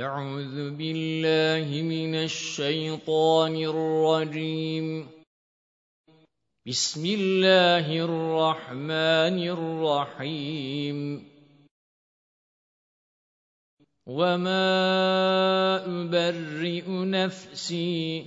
أعوذ بالله من الشيطان الرجيم. بسم الله الرحمن الرحيم. وما أبرئ نفسي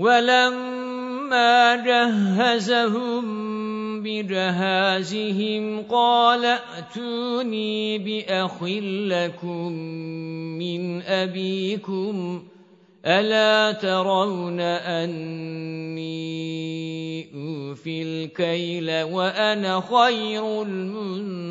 وَلَمَّا جَهَّزَهُم بِجَهَازِهِمْ قَالَ ائْتُونِي بِأَخٍ لَّكُم مِّنْ أَبِيكُمْ أَلَا تَرَوْنَ أَنِّي أُوفِي الْكَيْلَ وَأَنَا خَيْرُ الْمُنزِلِينَ؟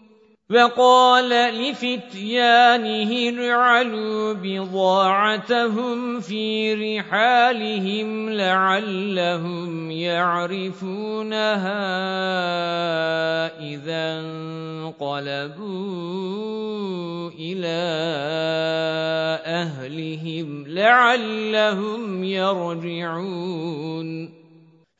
وَقَالَ لِفِتْيَانِهِ اجْعَلُوا بِضَاعَتَهُمْ فِي رِحَالِهِمْ لَعَلَّهُمْ يَعْرِفُونَهَا إِذَا انقَلَبُوا إِلَى أَهْلِهِمْ لَعَلَّهُمْ يَرْجِعُونَ.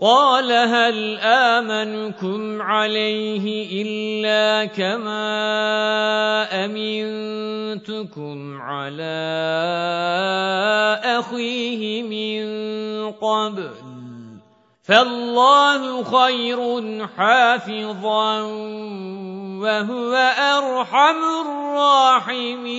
قَالَ هَلْ آمَنُكُمْ عَلَيْهِ إِلَّا كَمَا أَمِنتُكُمْ عَلَىٰ أَخِيهِ مِن قَبْلُ فَاللَّهُ خَيْرٌ حَافِظًا وَهُوَ أَرْحَمُ الرَّاحِمِينَ.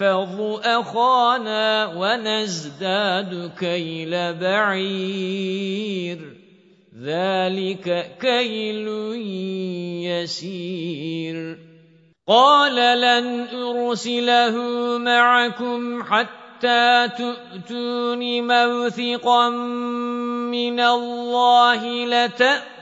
وَنَحْفَظُ أَخَانَا وَنَزْدَادُ كَيْلَ بَعِيرٍ. ذَلِكَ كَيْلٌ يَسِيرٌ. قَالَ لَنْ أُرْسِلَهُ مَعَكُمْ حَتَّى تُؤْتُونِ مَوْثِقًا مِّنَ اللَّهِ لَتَأْتُونَ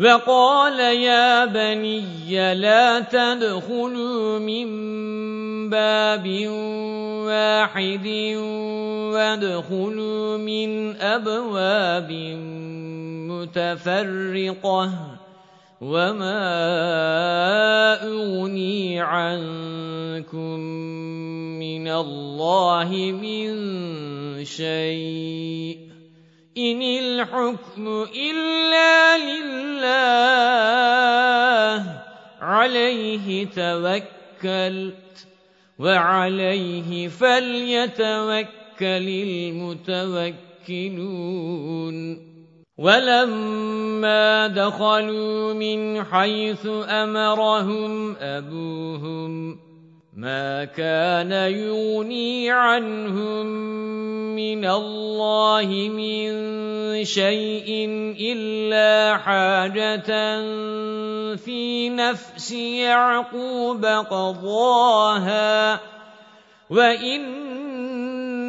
وَقَالَ يَا بَنِيَّ لَا تَدْخُلُوا مِن بَابٍ وَاحِدٍ وَادْخُلُوا مِنْ أَبْوَابٍ مُتَفَرِّقَةٍ وَمَا أُغْنِي عَنكُم مِّنَ اللَّهِ مِن شَيْءٍ إِنِ الْحُكْمُ إِلَّا لِلَّهِ. عَلَيْهِ تَوَكَّلْتُ وَعَلَيْهِ فَلْيَتَوَكَّلِ الْمُتَوَكِّلُونَ. وَلَمَّا دَخَلُوا مِنْ حَيْثُ أَمَرَهُمْ أَبُوهُمْ مَا كَانَ يُغْنِي عَنْهُمْ مِنَ اللَّهِ مِنْ شَيْءٍ إِلَّا حَاجَةً فِي نَفْسِ يَعْقُوبَ قَضَاهَا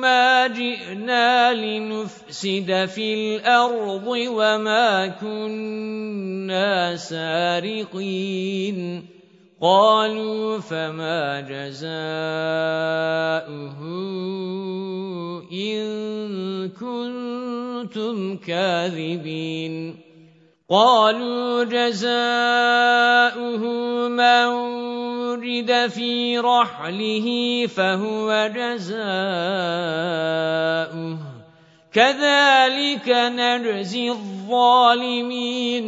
مَا جِئْنَا لِنُفْسِدَ فِي الْأَرْضِ وَمَا كُنَّا سَارِقِينَ قَالُوا فَمَا جَزَاؤُهُ إِن كُنتُمْ كَاذِبِينَ قَالُوا جَزَاؤُهُ مَن وُجِدَ فِي رَحْلِهِ فَهُوَ جَزَاؤُهُ. كَذَلِكَ نَجْزِي الظَّالِمِينَ.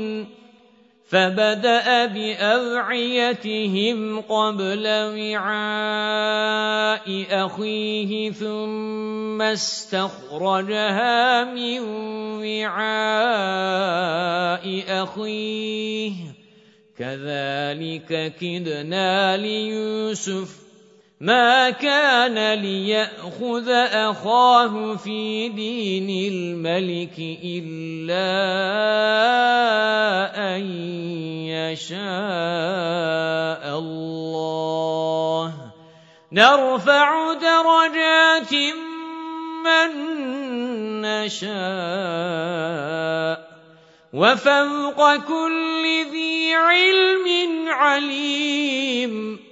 فَبَدَأَ بِأَوْعِيَتِهِمْ قَبْلَ وِعَاءِ أَخِيهِ ثُمَّ اسْتَخْرَجَهَا مِنْ وِعَاءِ أَخِيهِ. كَذَلِكَ كِدْنَا لِيُوسُفَ مَا كَانَ لِيَأْخُذَ أَخَاهُ فِي دِينِ الْمَلِكِ إِلَّا أَن يَشَاءَ اللَّهُ نَرْفَعُ دَرَجَاتٍ مَّن نَّشَاءُ وَفَوْقَ كُلِّ ذِي عِلْمٍ عَلِيمٌ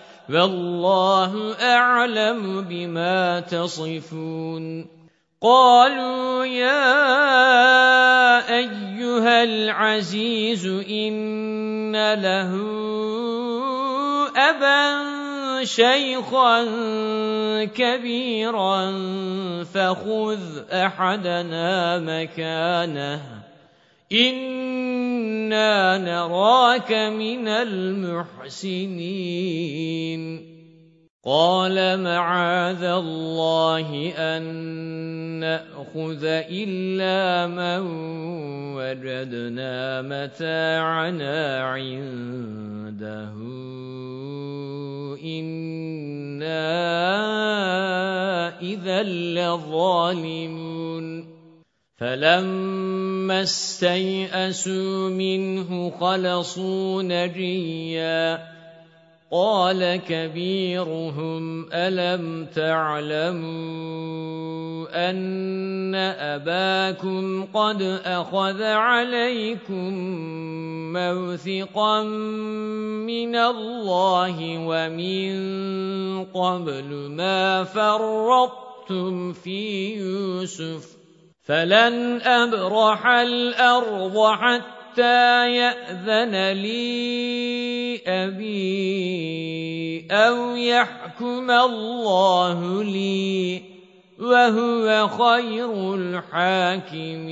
وَاللَّهُ أَعْلَمُ بِمَا تَصِفُونَ. قالوا يا أيها العزيز إن له أبا شيخا كبيرا فخذ أحدنا مكانه. إنا نراك من المحسنين. قال معاذ الله أن نأخذ إلا من وجدنا متاعنا عنده. إنا إذا لظالمون. فلما استيئسوا منه خلصوا نجياً. قال كبيرهم ألم تعلموا أن أباكم قد أخذ عليكم موثقا من الله ومن قبل ما فرطتم في يوسف؟ فلن أبرح الأرض حتى يَأْذَنَ لِي أَبِي أَوْ يَحْكُمَ اللَّهُ لِي وَهُوَ خَيْرُ الْحَاكِمِينَ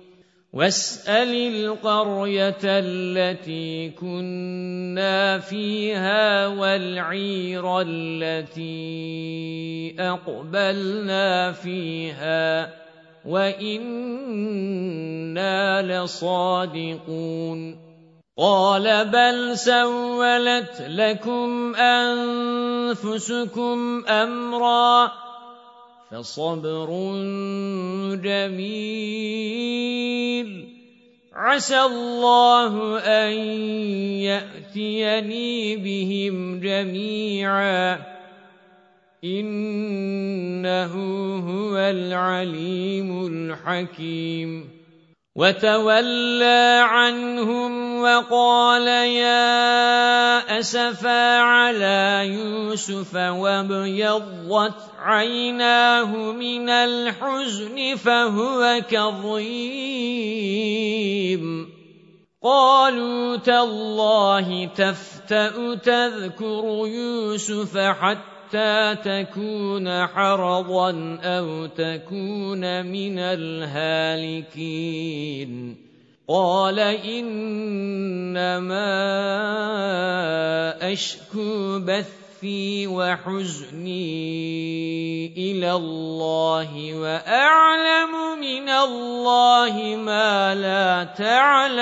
وَاسْأَلِ الْقَرْيَةَ الَّتِي كُنَّا فِيهَا وَالْعِيرَ الَّتِي أَقْبَلْنَا فِيهَا وَإِنَّا لَصَادِقُونَ قَالَ بَلْ سَوَّلَتْ لَكُمْ أَنفُسُكُمْ أَمْرًا فَصَبْرٌ جَمِيلٌ. عَسَى اللَّهُ أَن يَأْتِيَنِي بِهِمْ جَمِيعًا. إِنَّهُ هُوَ الْعَلِيمُ الْحَكِيمُ. وَتَوَلَّى عَنْهُمْ وَقَالَ يَا أَسَفَا عَلَى يُوسُفَ وَابْيَضَّتْ عَيْنَاهُ مِنَ الْحُزْنِ فَهُوَ كَظِيمٌ. قَالُوا تَاللَّهِ تَفْتَأُ تَذْكُرُ يُوسُفَ حَتَّى حَتَّى تَكُونَ حَرَضًا أَوْ تَكُونَ مِنَ الْهَالِكِينَ. قَالَ إِنَّمَا أَشْكُو بَثِّي وَحُزْنِي إِلَى اللَّهِ وَأَعْلَمُ مِنَ اللَّهِ مَا لَا تَعْلَمُونَ.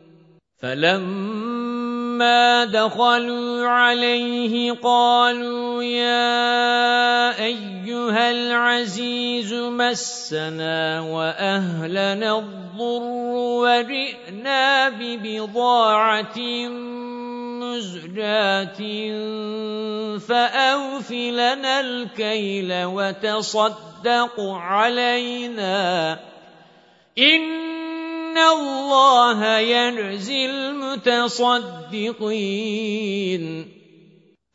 فَلَمَّا دَخَلُوا عَلَيْهِ قَالُوا يَا أَيُّهَا الْعَزِيزُ مَسَّنَا وَأَهْلَنَا الضُّرُّ وَجِئْنَا بِبِضَاعَةٍ مُزْجَاةٍ فَأَوْفِ لَنَا الْكَيْلَ وَتَصَدَّقْ عَلَيْنَا إِنَّ إِنَّ اللَّهَ يَجْزِي الْمُتَصَدِّقِينَ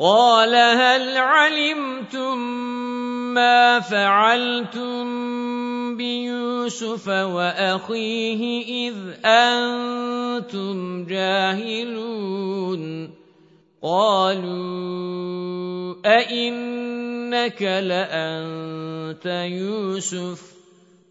قَالَ هَلْ عَلِمْتُم مَّا فَعَلْتُم بِيُوسُفَ وَأَخِيهِ إِذْ أَنتُمْ جَاهِلُونَ قَالُوا أَإِنَّكَ لَأَنتَ يُوسُفُ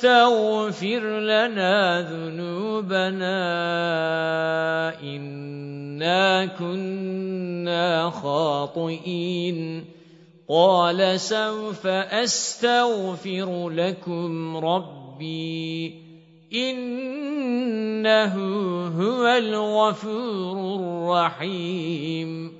اسْتَغْفِرْ لَنَا ذُنُوبَنَا إِنَّا كُنَّا خَاطِئِينَ. قال سوف أستغفر لكم ربي إنه هو الغفور الرحيم.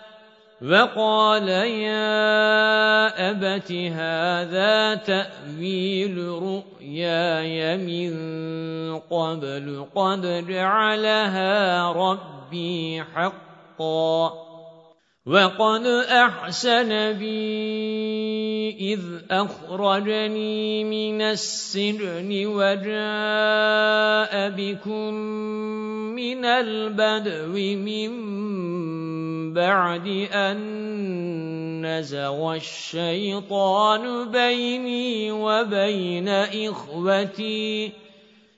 وَقَالَ يَا أَبَتِ هَذَا تَأْوِيلُ رُؤْيَايَ مِن قَبْلُ قَدْ جَعَلَهَا رَبِّي حَقًّا. وَقَدْ أَحْسَنَ بِي إِذْ أَخْرَجَنِي مِنَ السِّجْنِ وَجَاءَ بِكُم مِّنَ الْبَدْوِ مِن بَعْدِ أَن نَّزَغَ الشَّيْطَانُ بَيْنِي وَبَيْنَ إِخْوَتِي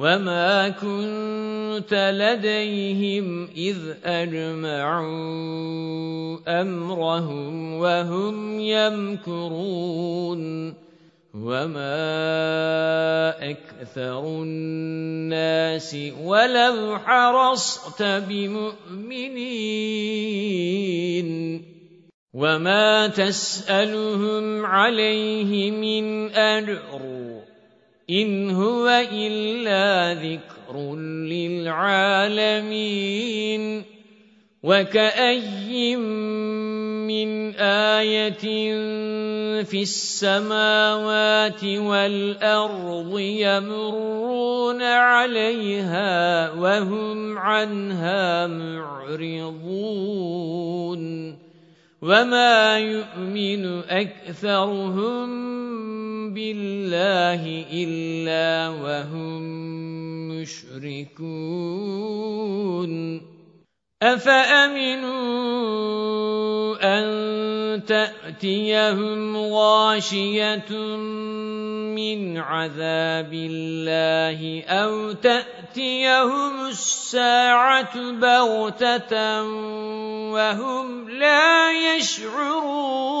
وَمَا كُنْتَ لَدَيْهِمْ إِذْ أَجْمَعُوا أَمْرَهُمْ وَهُمْ يَمْكُرُونَ وَمَا أَكْثَرُ النَّاسِ وَلَوْ حَرَصْتَ بِمُؤْمِنِينَ وَمَا تَسْأَلُهُمْ عَلَيْهِ مِنْ أَجْرٍ إِنْ هُوَ إِلَّا ذِكْرٌ لِلْعَالَمِينَ وَكَأَيٍّن مِّنْ آيَةٍ فِي السَّمَاوَاتِ وَالْأَرْضِ يَمُرُّونَ عَلَيْهَا وَهُمْ عَنْهَا مُعْرِضُونَ وَمَا يُؤْمِنُ أَكْثَرُهُم بِاللَّهِ إِلَّا وَهُم مُشْرِكُونَ أَفَأَمِنُوا أَن تَأْتِيَهُمْ غَاشِيَةٌ مِّنْ عَذَابِ اللَّهِ أَوْ تَأْتِيَهُمُ السَّاعَةُ بَغْتَةً وَهُمْ لَا يَشْعُرُونَ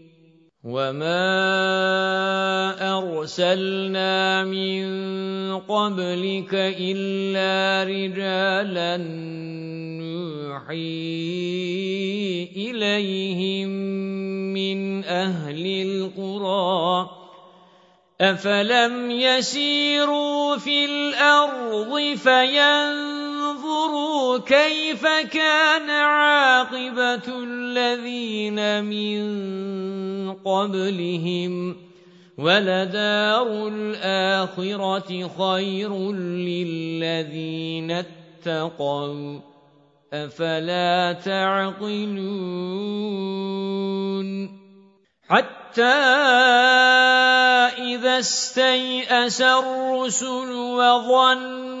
وَمَا أَرْسَلْنَا مِن قَبْلِكَ إِلَّا رِجَالًا نُّوحِي إِلَيْهِم مِّنْ أَهْلِ الْقُرَىٰ أَفَلَمْ يَسِيرُوا فِي الْأَرْضِ فَيَنظُرُوا كَيْفَ كَانَ عَاقِبَةُ الَّذِينَ مِن قَبْلِهِمْ وَلَدَارُ الْآخِرَةِ خَيْرٌ لِّلَّذِينَ اتَّقَوْا أَفَلَا تَعْقِلُونَ حَتَّى إِذَا اسْتَيْأَسَ الرُّسُلُ وَظَنُّوا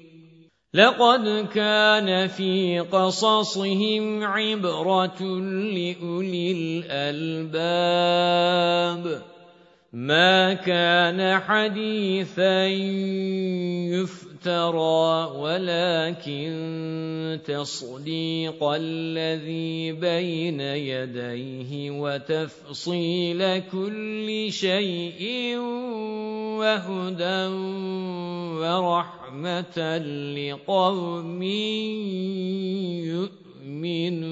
لَقَدْ كَانَ فِي قَصَصِهِمْ عِبْرَةٌ لِأُولِي الْأَلْبَابِ. مَا كَانَ حَدِيثًا يُفْتَرَى وَلَكِن تَصْدِيقَ الَّذِي بَيْنَ يَدَيْهِ وَتَفْصِيلَ كُلِّ شَيْءٍ وَهُدًى وَرَحْمَةً لِقَوْمٍ يُؤْمِنُونَ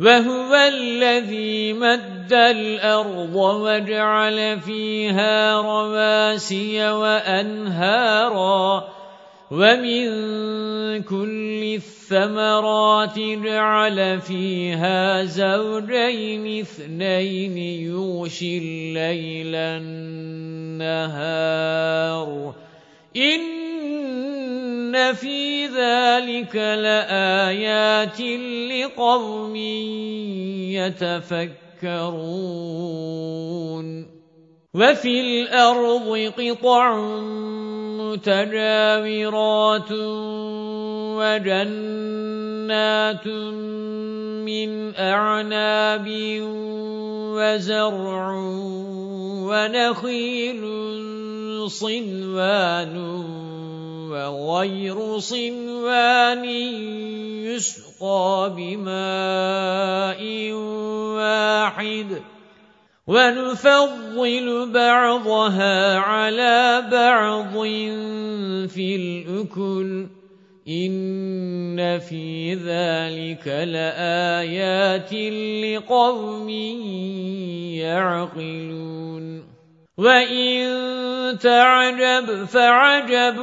وَهُوَ الَّذِي مَدَّ الْأَرْضَ وَجَعَلَ فِيهَا رَوَاسِيَ وَأَنْهَارًا وَمِن كُلِّ الثَّمَرَاتِ جَعَلَ فِيهَا زَوْجَيْنِ اثْنَيْنِ يُغْشِي اللَّيْلَ النَّهَارَ إِنَّ فِي ذَلِكَ لَآيَاتٍ لِقَوْمٍ يَتَفَكَّرُونَ وَفِي الْأَرْضِ قِطَعٌ مُتَجَاوِرَاتٌ وَجَنَّاتٌ مِّنْ أَعْنَابٍ وَزَرْعٌ وَنَخِيلٌ صِنْوَانٌ وَغَيْرُ صِنْوَانٍ يُسْقَى بِمَاءٍ وَاحِدٍ وَنُفَضِّلُ بَعْضَهَا عَلَى بَعْضٍ فِي الْأُكُلِ إِنَّ فِي ذَلِكَ لَآيَاتٍ لِقَوْمٍ يَعْقِلُونَ وَإِن تَعْجَبْ فَعَجَبٌ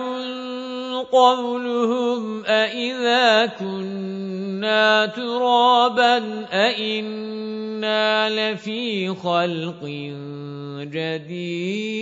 قَوْلُهُمْ أَإِذَا كُنَّا تُرَابًا أَإِنَّا لَفِي خَلْقٍ جَدِيدٍ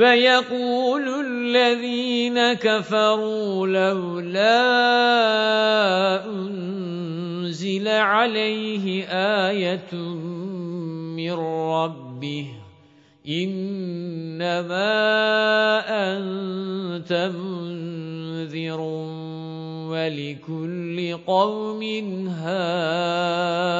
وَيَقُولُ الَّذِينَ كَفَرُوا لَوْلَا أُنْزِلَ عَلَيْهِ آيَةٌ مِّن رَّبِّهِ إِنَّمَا أَنتَ مُنذِرٌ وَلِكُلِّ قَوْمٍ هَادٍ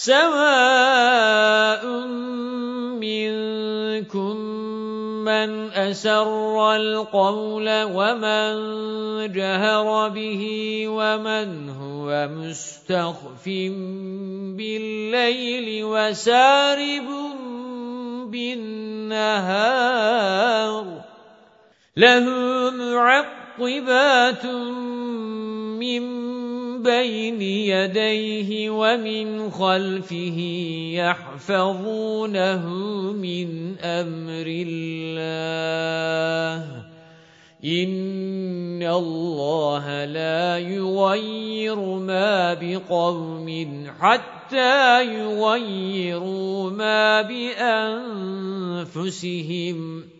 سَوَاءٌ مِنْكُمْ مَنْ أَسَرَّ الْقَوْلَ وَمَنْ جَهَرَ بِهِ وَمَنْ هُوَ مُسْتَخْفٍ بِاللَّيْلِ وَسَارِبٌ بِالنَّهَارِ لَهُ مُعَقِّبَاتٌ مِّن بَيْنِ يَدَيْهِ وَمِنْ خَلْفِهِ يَحْفَظُونَهُ مِنْ أَمْرِ اللَّهِ. إِنَّ اللَّهَ لَا يُغَيِّرُ مَا بِقَوْمٍ حَتَّى يُغَيِّرُوا مَا بِأَنفُسِهِمْ.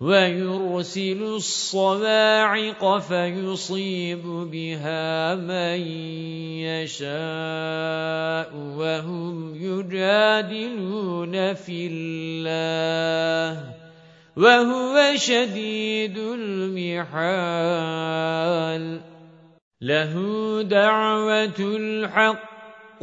وَيُرْسِلُ الصَّوَاعِقَ فَيُصِيبُ بِهَا مَن يَشَاءُ وَهُمْ يُجَادِلُونَ فِي اللَّهِ وَهُوَ شَدِيدُ الْمِحَالِ لَهُ دَعْوَةُ الْحَقِّ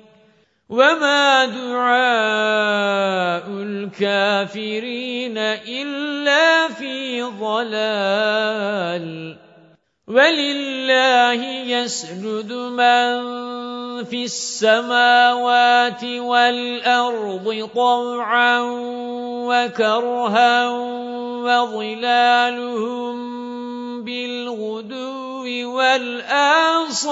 وَمَا دُعَاءُ الْكَافِرِينَ إِلَّا فِي ضَلَالٍ وَلِلَّهِ يَسْجُدُ مَن فِي السَّمَاوَاتِ وَالْأَرْضِ طَوْعًا وَكَرْهًا وَظِلَالُهُم بِالْغُدُوِّ وَالْآصَالِ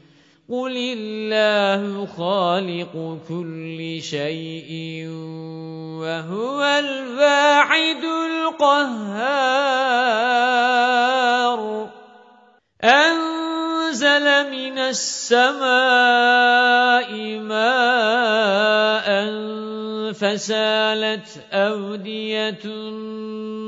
قُلِ اللَّهُ خَالِقُ كُلِّ شَيْءٍ وَهُوَ الْوَاحِدُ الْقَهَّارُ أَنزَلَ مِنَ السَّمَاءِ مَاءً فَسَالَتْ أَوْدِيَةٌ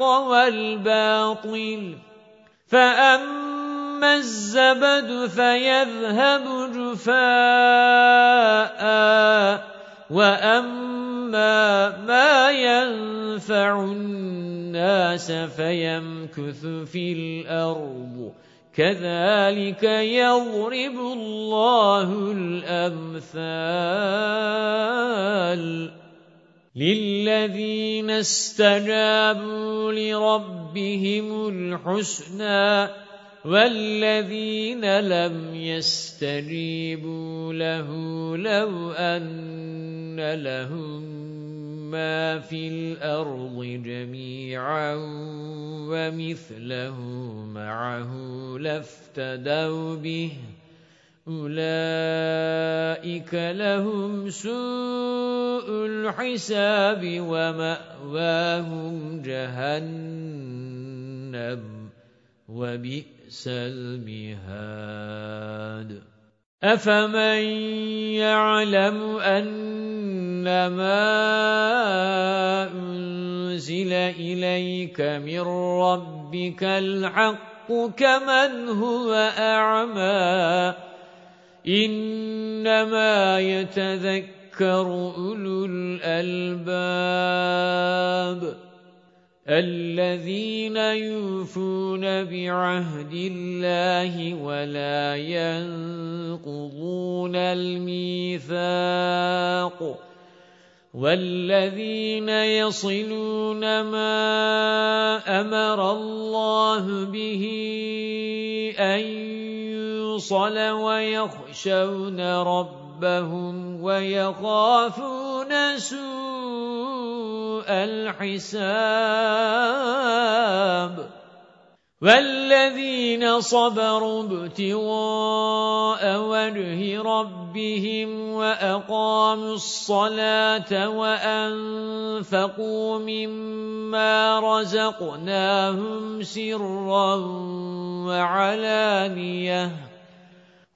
وَالْبَاطِلَ. فَأَمَّا الزَّبَدُ فَيَذْهَبُ جُفَاءً وَأَمَّا مَا يَنفَعُ النَّاسَ فَيَمْكُثُ فِي الْأَرْضِ. كَذَلِكَ يَضْرِبُ اللَّهُ الْأَمْثَالَ. لِلَّذِينَ اسْتَجَابُوا لِرَبِّهِمُ الْحُسْنَى وَالَّذِينَ لَمْ يَسْتَجِيبُوا لَهُ لَوْ أَنَّ لَهُم مَا فِي الْأَرْضِ جَمِيعًا وَمِثْلَهُ مَعَهُ لَافْتَدَوْا بِهِ أُولَئِكَ لَهُمْ سُوءُ الْحِسَابِ وَمَأْوَاهُمْ جَهَنَّمُ وَبِئْسَ الْمِهَادُ. أَفَمَن يَعْلَمُ أَنَّمَا أُنزِلَ إِلَيْكَ مِن رَّبِّكَ الْحَقُّ كَمَنْ هُوَ أَعْمَى إِنَّمَا يَتَذَكَّرُ أُولُو الْأَلْبَابِ الَّذِينَ يُوفُونَ بِعَهْدِ اللَّهِ وَلَا يَنقُضُونَ الْمِيثَاقَ. وَالَّذِينَ يَصِلُونَ مَا أَمَرَ اللَّهُ بِهِ أَن يُوصَلَ وَيَخْشَوْنَ رَبَّهُمْ وَيَخَافُونَ سُوءَ الحساب وَالَّذِينَ صَبَرُوا ابْتِغَاءَ وَجْهِ رَبِّهِمْ وَأَقَامُوا الصَّلَاةَ وَأَنفَقُوا مِمَّا رَزَقْنَاهُمْ سِرًّا وَعَلَانِيَةً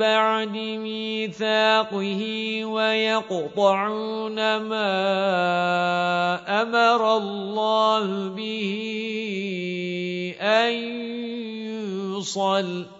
بَعْدِ مِيثَاقِهِ وَيَقْطَعُونَ مَا أَمَرَ اللَّهُ بِهِ أَنْ يُوصَلَ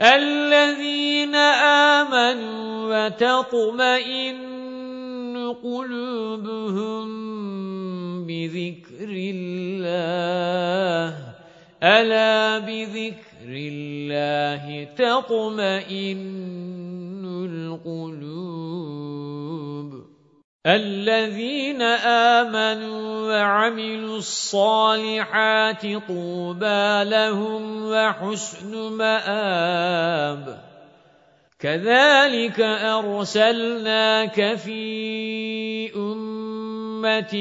الَّذِينَ آمَنُوا وَتَطْمَئِنُّ قُلُوبُهُم بِذِكْرِ اللَّهِ. أَلَا بِذِكْرِ اللَّهِ تَطْمَئِنُّ الْقُلُوبُ. الَّذِينَ آمَنُوا وَعَمِلُوا الصَّالِحَاتِ طُوبَى لَهُمْ وَحُسْنُ مَآبٍ. كَذَلِكَ أَرْسَلْنَاكَ فِي أُمَّةٍ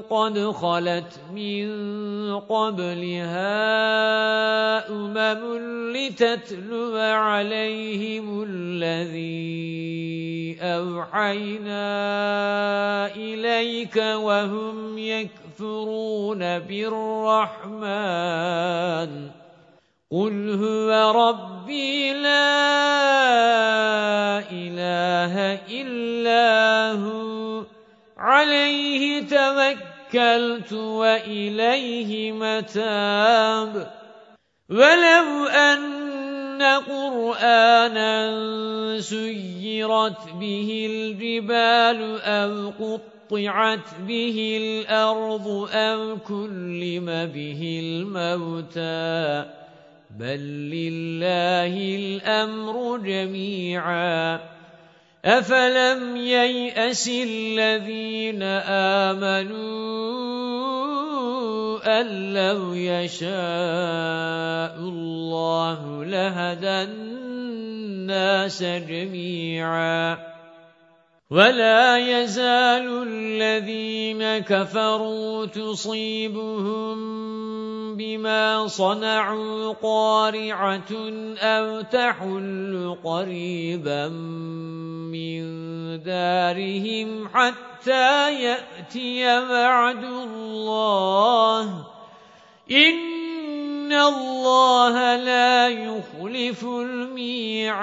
قَدْ خَلَتْ مِنْ قَبْلِهَا أُمَمٌ لِتَتْلُوَ عَلَيْهِمُ الَّذِي أَوْحَيْنَا إِلَيْكَ وَهُمْ يَكْفُرُونَ بِالرَّحْمَنِ. قُلْ هُوَ رَبِّي لَا إِلَٰهَ إِلَّا هُوَ. عَلَيْهِ تَوَكَّلْتُ وَإِلَيْهِ مَتَابِ. وَلَوْ أَنَّ قُرْآنًا سُيِّرَتْ بِهِ الْجِبَالُ أَوْ قُطِّعَتْ بِهِ الْأَرْضُ أَوْ كُلِّمَ بِهِ الْمَوْتَى. بَل لِّلَّهِ الْأَمْرُ جَمِيعًا. أَفَلَمْ يَيْأَسِ الَّذِينَ آمَنُوا أَن لَّوْ يَشَاءُ اللَّهُ لَهَدَى النَّاسَ جَمِيعًا وَلَا يَزَالُ الَّذِينَ كَفَرُوا تُصِيبُهُم بِمَا صَنَعُوا قَارِعَةٌ أَوْ تَحُلُّ قَرِيبًا مِّن دَارِهِمْ حَتَّى يَأْتِيَ وَعْدُ اللَّهِ. إِنَّ اللَّهَ لَا يُخْلِفُ الْمِيعَادَ.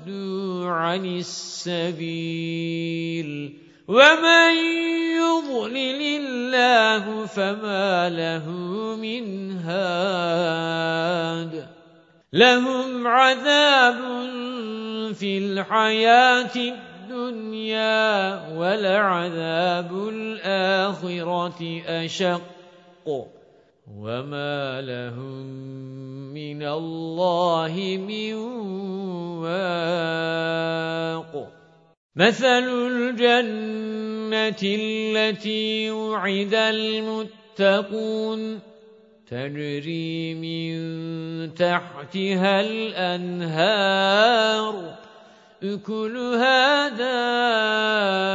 صَدُّوا عَنِ السَّبِيلِ وَمَن يُضْلِلِ اللَّهُ فَمَا لَهُ مِنْ هَادٍ لَهُمْ عَذَابٌ فِي الْحَيَاةِ الدُّنْيَا وَلَعَذَابُ الْآخِرَةِ أَشَقُّ وَمَا لَهُم مِّنَ اللَّهِ مِن وَاقٍ مَثَلُ الْجَنَّةِ الَّتِي وُعِدَ الْمُتَّقُونَ تَجْرِي مِن تَحْتِهَا الْأَنْهَارُ أُكُلُهَا دَائِمٌ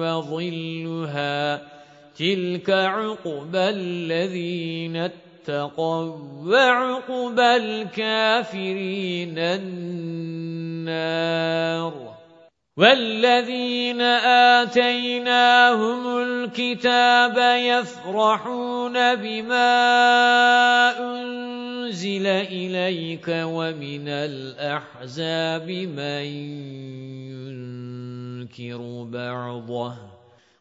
وَظِلُّهَا تِلْكَ عُقْبَى الَّذِينَ اتَّقَوْا وَّعُقْبَى الْكَافِرِينَ النَّارُ وَالَّذِينَ آتَيْنَاهُمُ الْكِتَابَ يَفْرَحُونَ بِمَا أُنْزِلَ إِلَيْكَ وَمِنَ الْأَحْزَابِ مَن يُنكِرُ بَعْضَهُ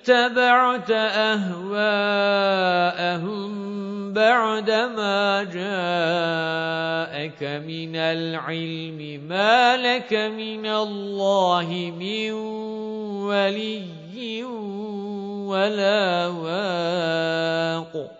اتَّبَعْتَ أَهْوَاءَهُمْ بَعْدَمَا جَاءَكَ مِنَ الْعِلْمِ مَا لَكَ مِنَ اللَّهِ مِنْ وَلِيٍّ وَلَا وَاقٍ.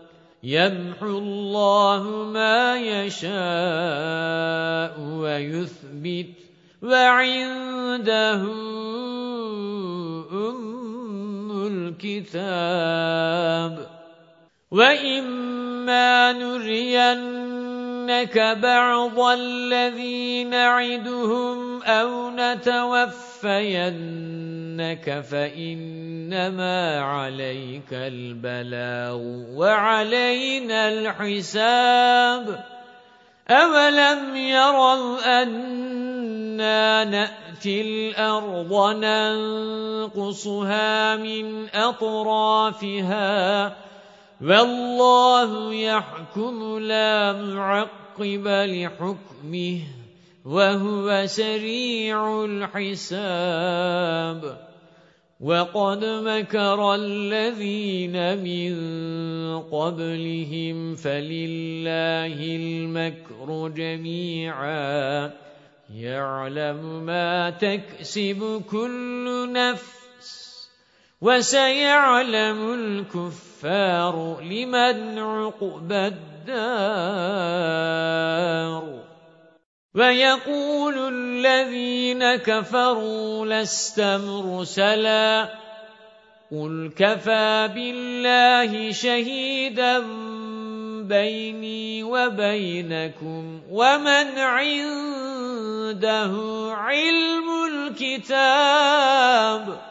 يَمْحُو اللَّهُ مَا يَشَاءُ وَيُثْبِتُ وَعِندَهُ أُمُّ الْكِتَابِ وَإِمَّا نُرِيَنَّكَ بَعْضَ الَّذِي نَعِدُهُمْ أَوْ نَتَوَفَّيَنَّكَ فَإِنَّمَا عَلَيْكَ الْبَلَاغُ وَعَلَيْنَا الْحِسَابُ أَوَلَمْ يَرَوْا أَنَّا نَأْتِي الْأَرْضَ نَنقُصُهَا مِنْ أَطْرَافِهَا وَاللَّهُ يَحْكُمُ لَا مُعَقِّبَ لِحُكْمِهِ وَهُوَ سَرِيعُ الْحِسَابِ. وَقَدْ مَكَرَ الَّذِينَ مِنْ قَبْلِهِمْ فَلِلَّهِ الْمَكْرُ جَمِيعًا. يَعْلَمُ مَا تَكْسِبُ كُلُّ نَفْسٍ وَسَيَعْلَمُ الْكُفَّارُ لِمَنْ عُقْبَى الدَّارِ. وَيَقُولُ الَّذِينَ كَفَرُوا لَسْتَ مُرْسَلًا. قُلْ كَفَى بِاللَّهِ شَهِيدًا بَيْنِي وَبَيْنَكُمْ وَمَنْ عِندَهُ عِلْمُ الْكِتَابِ.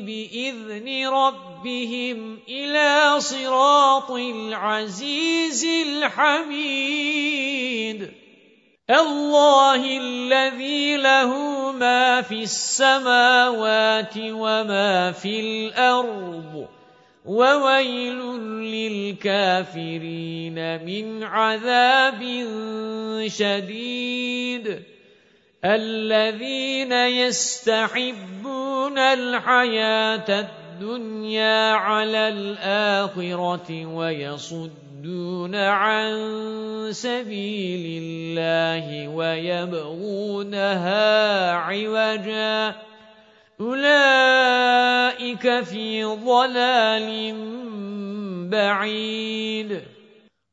بِإِذْنِ رَبِّهِمْ إِلَى صِرَاطِ الْعَزِيزِ الْحَمِيدِ. اللَّهِ الَّذِي لَهُ مَا فِي السَّمَاوَاتِ وَمَا فِي الْأَرْضِ وَوَيْلٌ لِلْكَافِرِينَ مِنْ عَذَابٍ شَدِيدٍ. الَّذِينَ يَسْتَحِبُّونَ الْحَيَاةَ الدُّنْيَا عَلَى الْآخِرَةِ وَيَصُدُّونَ يَصُدُّونَ عَن سَبِيلِ اللَّهِ وَيَبْغُونَهَا عِوَجًا. أُولَئِكَ فِي ضَلَالٍ بَعِيدٍ.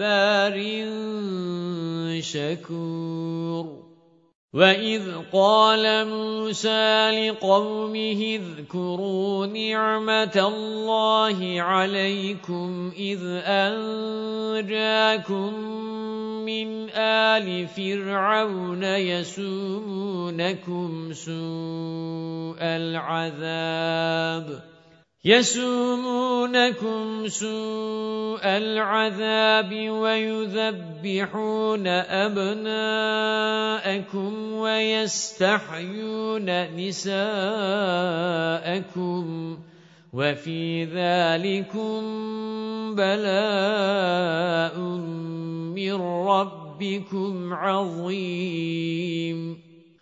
جَبَّارٍ شَكُورٍ. وَإِذْ قَالَ مُوسَى لِقَوْمِهِ اذْكُرُوا نِعْمَةَ اللَّهِ عَلَيْكُمْ إِذْ أَنْجَاكُمْ مِنْ آلِ فِرْعَوْنَ يَسُومُونَكُمْ سُوءَ الْعَذَابِ. يَسُومُونَكُمْ سُوءَ الْعَذَابِ وَيُذَبِّحُونَ أَبْنَاءَكُمْ وَيَسْتَحْيُونَ نِسَاءَكُمْ وَفِي ذَلِكُمْ بَلَاءٌ مِّن رَّبِّكُمْ عَظِيمٌ.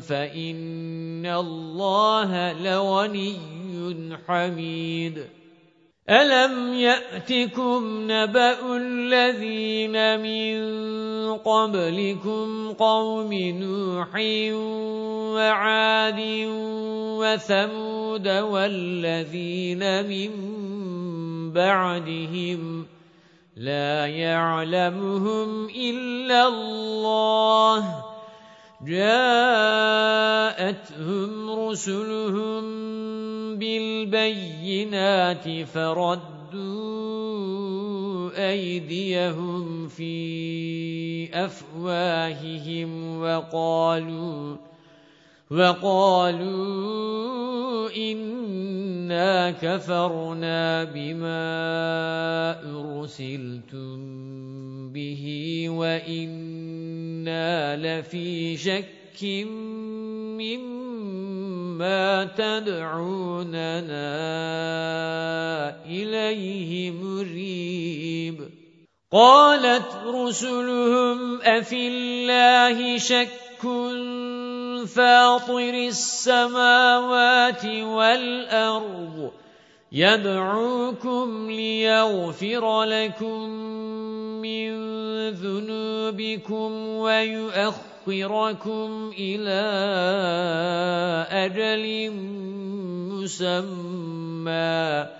فَإِنَّ اللَّهَ لَغَنِيٌّ حَمِيدٌ. أَلَمْ يَأْتِكُمْ نَبَأُ الَّذِينَ مِنْ قَبْلِكُمْ قَوْمِ نُوحٍ وَعَادٍ وَثَمُودَ وَالَّذِينَ مِنْ بَعْدِهِمْ لَا يَعْلَمُهُمْ إِلَّا اللَّهُ جاءتهم رسلهم بالبينات فردوا أيديهم في أفواههم وقالوا وَقَالُوا إِنَّا كَفَرْنَا بِمَا أُرْسِلْتُمْ بِهِ وَإِنَّا لَفِي شَكٍّ مِّمَّا تَدْعُونَنَا إِلَيْهِ مُرِيبٍ قَالَتْ رُسُلُهُمْ أَفِي اللَّهِ شَكٌّ فاطر السماوات والأرض. يدعوكم ليغفر لكم من ذنوبكم ويؤخركم إلى أجل مسمى.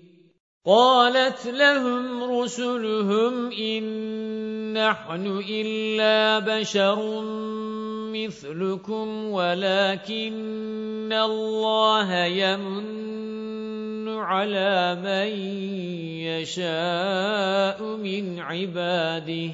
قالت لهم رسلهم إن نحن إلا بشر مِثْلُكُمْ وَلَكِنَّ اللَّهَ يَمُنُّ عَلَى مَن يَشَاءُ مِنْ عِبَادِهِ.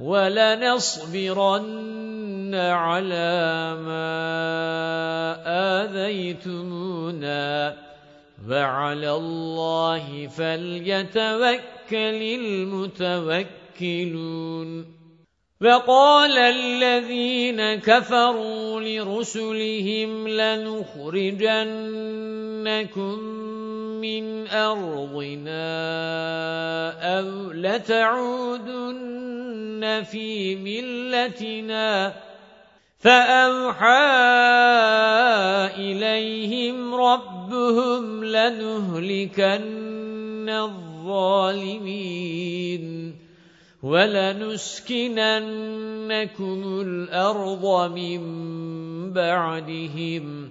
وَلَنَصْبِرَنَّ عَلَى مَا آذَيْتُمُونَا. وَعَلَى اللَّهِ فَلْيَتَوَكَّلِ الْمُتَوَكِّلُونَ. وَقَالَ الَّذِينَ كَفَرُوا لِرُسُلِهِمْ لَنُخْرِجَنَّكُمْ مِنْ أَرْضِنَا أَوْ لَتَعُودُنَّ فِي مِلَّتِنَا فَأَوْحَى إِلَيْهِمْ رَبُّهُمْ لَنُهْلِكَنَّ الظَّالِمِينَ وَلَنُسْكِنَنَّكُمُ الْأَرْضَ مِنْ بَعْدِهِمْ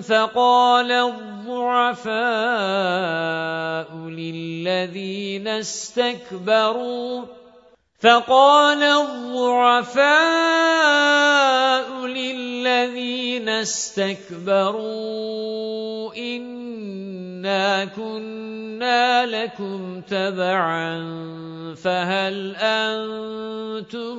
فَقَالَ الضُّعَفَاءُ لِلَّذِينَ اسْتَكْبَرُوا فَقَالَ الضُّعَفَاءُ لِلَّذِينَ اسْتَكْبَرُوا إِنَّا كُنَّا لَكُمْ تَبَعًا فَهَلْ أَنْتُمْ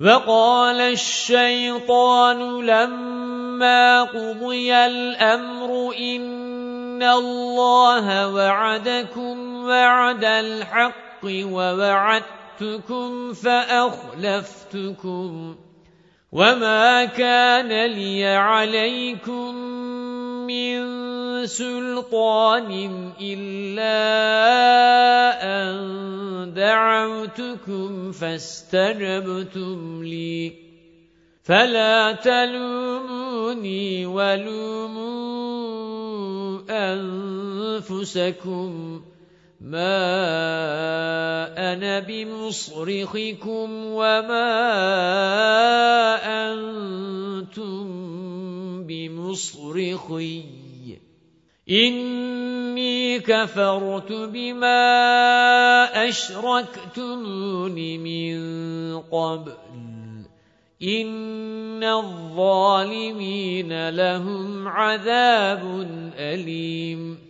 وَقَالَ الشَّيْطَانُ لَمَّا قُضِيَ الْأَمْرُ إِنَّ اللَّهَ وَعَدَكُمْ وَعْدَ الْحَقِّ وَوَعَدتُّكُمْ فَأَخْلَفْتُكُمْ وَمَا كَانَ لِيَ عَلَيْكُمْ مِنْ سُلْطَانٍ إِلَّا أَنْ دَعَوْتُكُمْ فَاسْتَجَبْتُمْ لِي. فَلَا تَلُومُونِي وَلُومُوا أَنفُسَكُمْ. مَا أَنَا بِمُصْرِخِكُمْ وَمَا أَنْتُمْ بِمُصْرِخِيَّ إِنِّي كَفَرْتُ بِمَا أَشْرَكْتُمُونِ مِنْ قَبْلُ إِنَّ الظَّالِمِينَ لَهُمْ عَذَابٌ أَلِيمٌ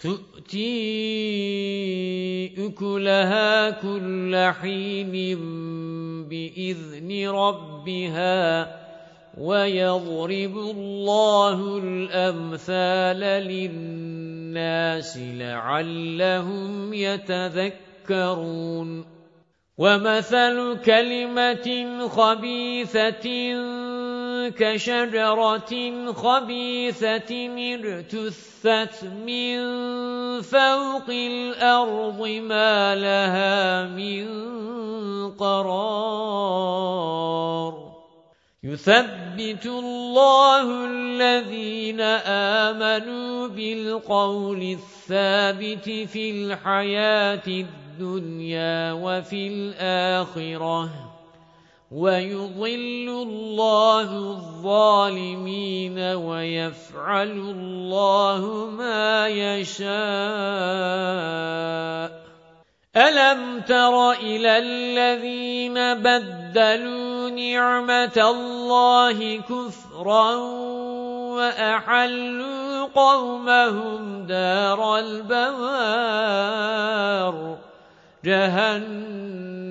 تُؤْتِي أُكُلَهَا كُلَّ حِينٍ بِإِذْنِ رَبِّهَا وَيَضْرِبُ اللَّهُ الْأَمْثَالَ لِلنَّاسِ لَعَلَّهُمْ يَتَذَكَّرُونَ وَمَثَلُ كَلِمَةٍ خَبِيثَةٍ كَشَجَرَةٍ خَبِيثَةٍ اجْتُثَّتْ مِنْ فَوْقِ الْأَرْضِ مَا لَهَا مِنْ قَرَارٍ. يُثَبِّتُ اللَّهُ الَّذِينَ آمَنُوا بِالْقَوْلِ الثَّابِتِ فِي الْحَيَاةِ الدُّنْيَا وَفِي الْآخِرَةِ. وَيُضِلُّ اللَّهُ الظَّالِمِينَ وَيَفْعَلُ اللَّهُ مَا يَشَاءُ. أَلَمْ تَرَ إِلَى الَّذِينَ بَدَّلُوا نِعْمَةَ اللَّهِ كُفْرًا وَأَحَلُّوا قَوْمَهُمْ دَارَ الْبَوَارِ. جَهَنَّمَ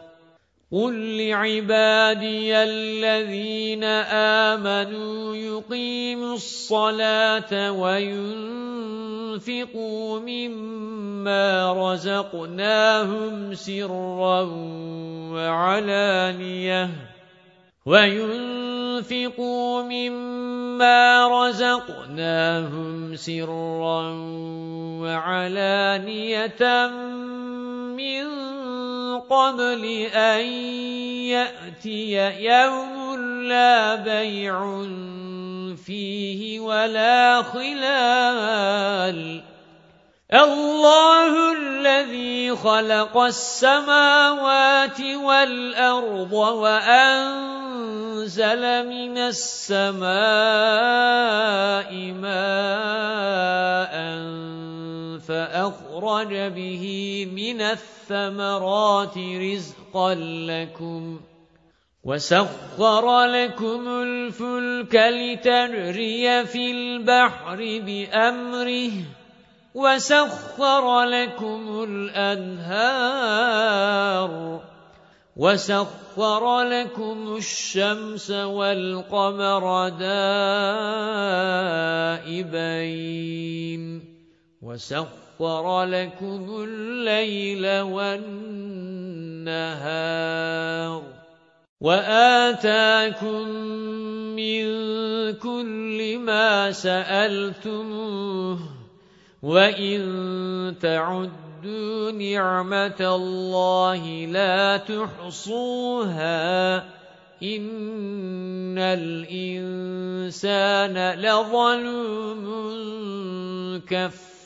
قُل لِّعِبَادِيَ الَّذِينَ آمَنُوا يُقِيمُوا الصَّلَاةَ وَيُنفِقُوا مِمَّا رَزَقْنَاهُمْ سِرًّا وَعَلَانِيَةً وَيُنفِقُوا مِمَّا رَزَقْنَاهُمْ سِرًّا وَعَلَانِيَةً مِّن قَبْلِ أَن يَأْتِيَ يَوْمٌ لَّا بَيْعٌ فِيهِ وَلَا خِلَالٌ. اللَّهُ الَّذِي خَلَقَ السَّمَاوَاتِ وَالْأَرْضَ وَأَنزَلَ مِنَ السَّمَاءِ مَاءً فَأَخْرَجَ بِهِ مِنَ الثَّمَرَاتِ رِزْقًا لَّكُمْ وَسَخَّرَ لَكُمُ الْفُلْكَ لِتَجْرِيَ فِي الْبَحْرِ بِأَمْرِهِ وَسَخَّرَ لَكُمُ الْأَنْهَارَ وَسَخَّرَ لَكُمُ الشَّمْسَ وَالْقَمَرَ دَائِبَيْنِ وَسَخَّرَ لَكُمُ اللَّيْلَ وَالنَّهَارَ وَآتَاكُم مِّن كُلِّ مَا سَأَلْتُمُوهُ وَإِن تَعُدُّوا نِعْمَةَ اللَّهِ لَا تُحْصُوهَا إِنَّ الْإِنسَانَ لَظَلُومٌ كَفَّارٌ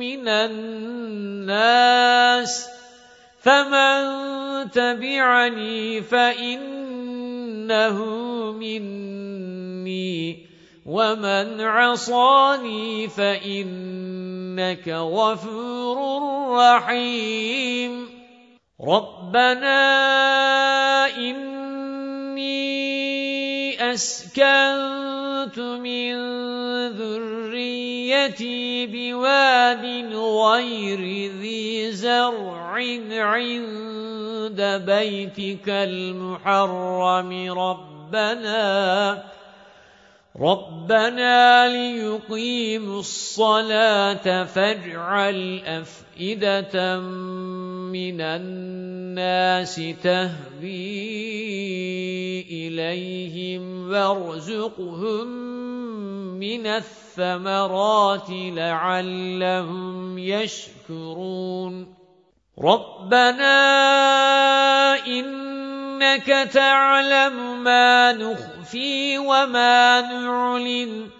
مِنَ النَّاسِ فَمَن تَبِعَنِي فَإِنَّهُ مِنِّي وَمَنْ عَصَانِي فَإِنَّكَ غَفُورٌ رَّحِيمٌ رَبَّنَا إِنِّي أَسْكَنتُ مِن ذُرِّيَّتِي بِوَادٍ غَيْرِ ذِي زَرْعٍ عِندَ بَيْتِكَ الْمُحَرَّمِ. رَبَّنَا رَبَّنَا لِيُقِيمُوا الصَّلَاةَ فَاجْعَلْ أَفْئِدَةً مِنَ النَّاسِ تَهْوِي إِلَيْهِمْ وَارْزُقْهُم مِّنَ الثَّمَرَاتِ لَعَلَّهُمْ يَشْكُرُونَ. رَبَّنَا إِنَّكَ تَعْلَمُ مَا نُخْفِي وَمَا نُعْلِنُ.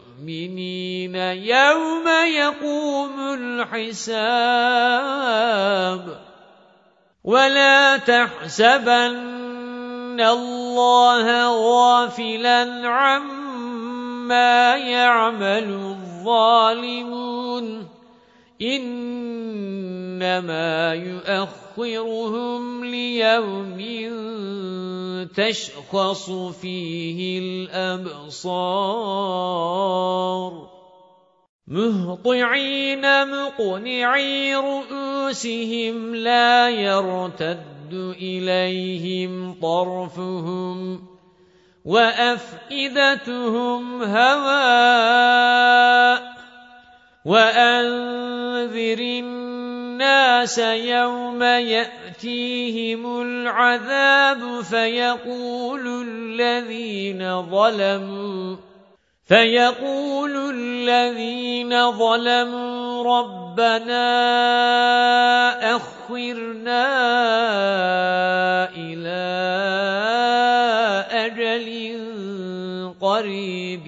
يَوْمَ يَقُومُ الْحِسَابُ. وَلَا تَحْسَبَنَّ اللَّهَ غَافِلًا عَمَّا يَعْمَلُ الظَّالِمُونَ. إِنَّمَا يُؤَخِّرُهُمْ لِيَوْمٍ تَشْخَصُ فِيهِ الْأَبْصَارُ. مُهْطِعِينَ مُقْنِعِي رُءُوسِهِمْ لَا يَرْتَدُّ إِلَيْهِمْ طَرْفُهُمْ وَأَفْئِدَتُهُمْ هَوَاءٌ. وَأَنذِرِ النَّاسَ يَوْمَ يَأْتِيهِمُ الْعَذَابُ فَيَقُولُ الَّذِينَ ظَلَمُوا فَيَقُولُ الَّذِينَ ظَلَمُوا رَبَّنَا أَخِّرْنَا إِلَى أَجَلٍ قَرِيبٍ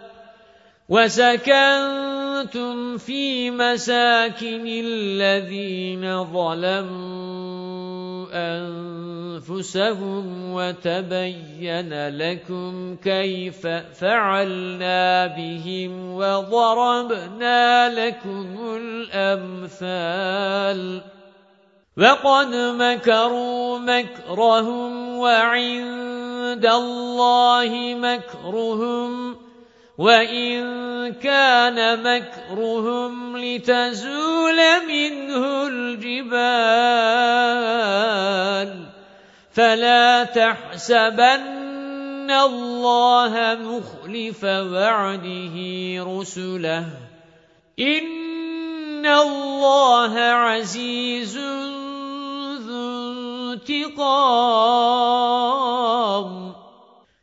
وَسَكَنْتُمْ فِي مَسَاكِنِ الَّذِينَ ظَلَمُوا أَنفُسَهُمْ وَتَبَيَّنَ لَكُمْ كَيْفَ فَعَلْنَا بِهِمْ وَضَرَبْنَا لَكُمُ الْأَمْثَالَ وَقَدْ مَكَرُوا مَكْرَهُمْ وَعِندَ اللَّهِ مَكْرُهُمْ وَإِن كَانَ مَكْرُهُمْ لِتَزُولَ مِنْهُ الْجِبَالُ فَلَا تَحْسَبَنَّ اللَّهَ مُخْلِفَ وَعْدِهِ رُسُلَهُ إِنَّ اللَّهَ عَزِيزٌ ذُو انتِقَامٍ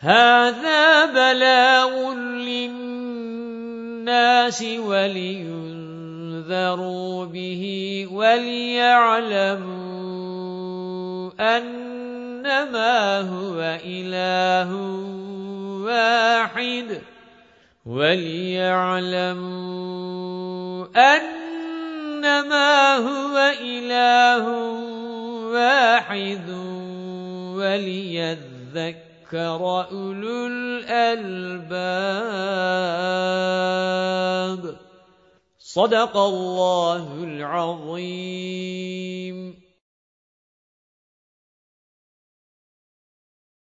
هَذَا بَلَاغٌ لِلنَّاسِ وَلِيُنذَرُوا بِهِ وَلِيَعْلَمُوا أَنَّمَا هُوَ إِلَٰهٌ وَاحِدٌ وَلِيَعْلَمُوا أَنَّمَا هُوَ إِلَٰهٌ وَاحِدٌ وَلِيَذَّكَّرَ أُولُو الْأَلْبَابِ. صدق الله العظيم.